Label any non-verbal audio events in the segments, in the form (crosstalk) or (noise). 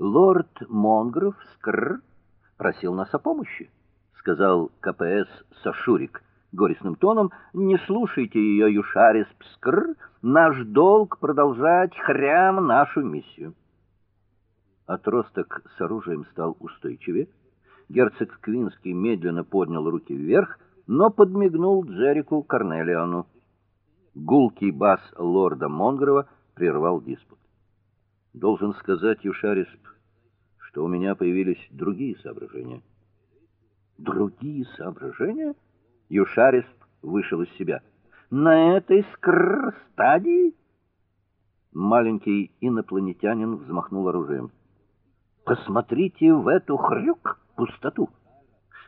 Лорд Монгров скр просил нас о помощи, сказал КПС Сашурик горестным тоном. Не слушайте ее, Юшарис Скр, наш долг продолжать хрям нашу миссию. Отросток с оружием стал устойчивее. Герцог Квинский медленно поднял руки вверх, но подмигнул Джерику Корнелиану. Гулкий бас лорда Монгрова прервал диспут. Должен сказать, Юшарисп, что у меня появились другие соображения. Другие соображения? Юшарисп вышел из себя. На этой скр стадии маленький инопланетянин взмахнул оружием. Посмотрите в эту хрюк пустоту.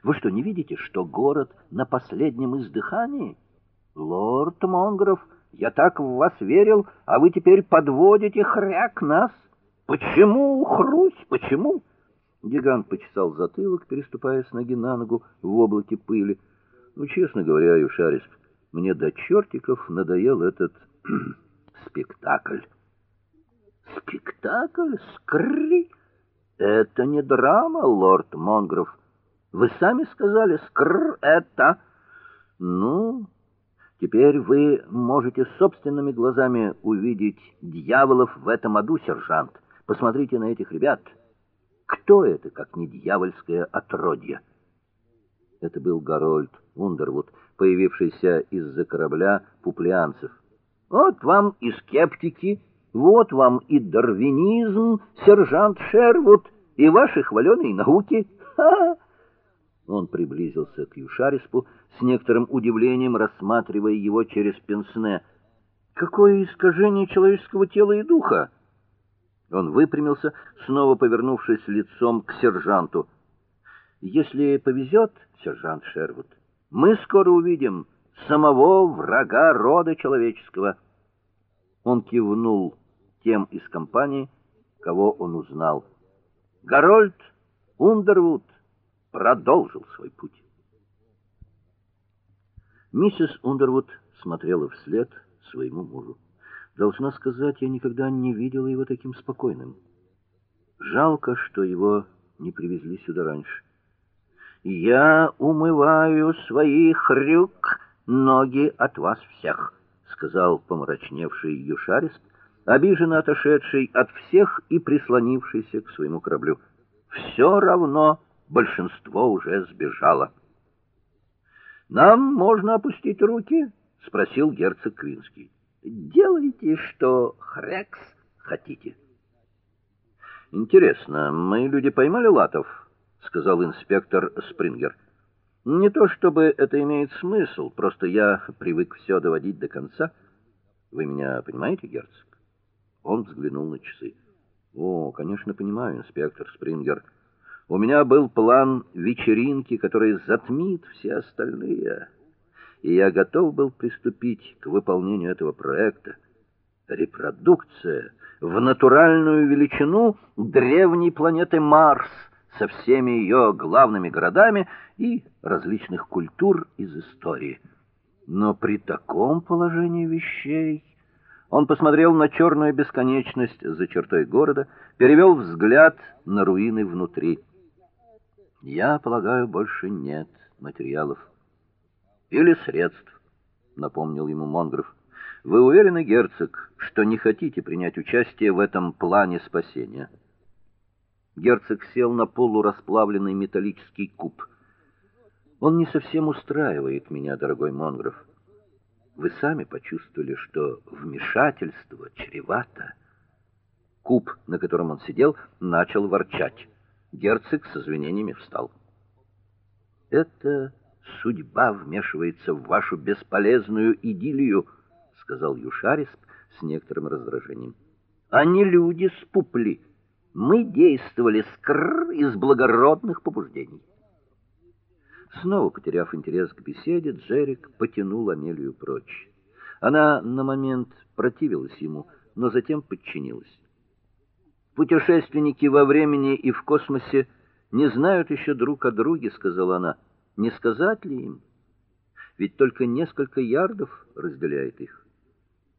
Вы что, не видите, что город на последнем издыхании? Лорд Монгров, я так в вас верил, а вы теперь подводите хряк нас. Почему, Хрусь, почему? Гигант почесал затылок, переступая с ноги на ногу в облаке пыли. Ну, честно говоря, Юшарис, мне до чертиков надоел этот (clears throat) спектакль. Спектакль? Скри? Это не драма, лорд Монгров. Вы сами сказали, скр это. Ну, теперь вы можете собственными глазами увидеть дьяволов в этом аду, сержант. Посмотрите на этих ребят. Кто это, как не дьявольское отродье? Это был Гарольд Ундервуд, появившийся из-за корабля пуплианцев. Вот вам и скептики, вот вам и дарвинизм, сержант Шервуд, и ваши хваленые науки. Ха! Он приблизился к Юшариспу с некоторым удивлением, рассматривая его через пенсне. Какое искажение человеческого тела и духа! Он выпрямился, снова повернувшись лицом к сержанту. Если повезет, сержант Шервуд, мы скоро увидим самого врага рода человеческого. Он кивнул тем из компании, кого он узнал. Гарольд Ундервуд продолжил свой путь. Миссис Ундервуд смотрела вслед своему мужу. Должна сказать, я никогда не видела его таким спокойным. Жалко, что его не привезли сюда раньше. Я умываю свои хрюк ноги от вас всех, сказал помрачневший Юшарисп, обиженно отошедший от всех и прислонившийся к своему кораблю. Все равно большинство уже сбежало. Нам можно опустить руки, спросил герцог Квинский. Делайте, что хрекс хотите. Интересно, мои люди поймали латов? сказал инспектор Спрингер. Не то чтобы это имеет смысл, просто я привык все доводить до конца. Вы меня понимаете, герцог? Он взглянул на часы. О, конечно, понимаю, инспектор Спрингер. У меня был план вечеринки, который затмит все остальные. И я готов был приступить к выполнению этого проекта. Репродукция в натуральную величину древней планеты Марс со всеми ее главными городами и различных культур из истории. Но при таком положении вещей он посмотрел на черную бесконечность за чертой города, перевел взгляд на руины внутри. Я полагаю, больше нет материалов или средств, напомнил ему Монгров. Вы уверены, герцог, что не хотите принять участие в этом плане спасения? Герцог сел на полурасплавленный металлический куб. Он не совсем устраивает меня, дорогой Монгров. Вы сами почувствовали, что вмешательство чревато. Куб, на котором он сидел, начал ворчать. Герцог с извинениями встал. Это судьба вмешивается в вашу бесполезную идиллию, сказал Юшарисп с некоторым раздражением. А не люди с пупли мы действовали скр из благородных побуждений. Снова потеряв интерес к беседе, Джерик потянул Амелию прочь. Она на момент противилась ему, но затем подчинилась. Путешественники во времени и в космосе не знают еще друг о друге, сказала она. Не сказать ли им? Ведь только несколько ярдов разделяет их.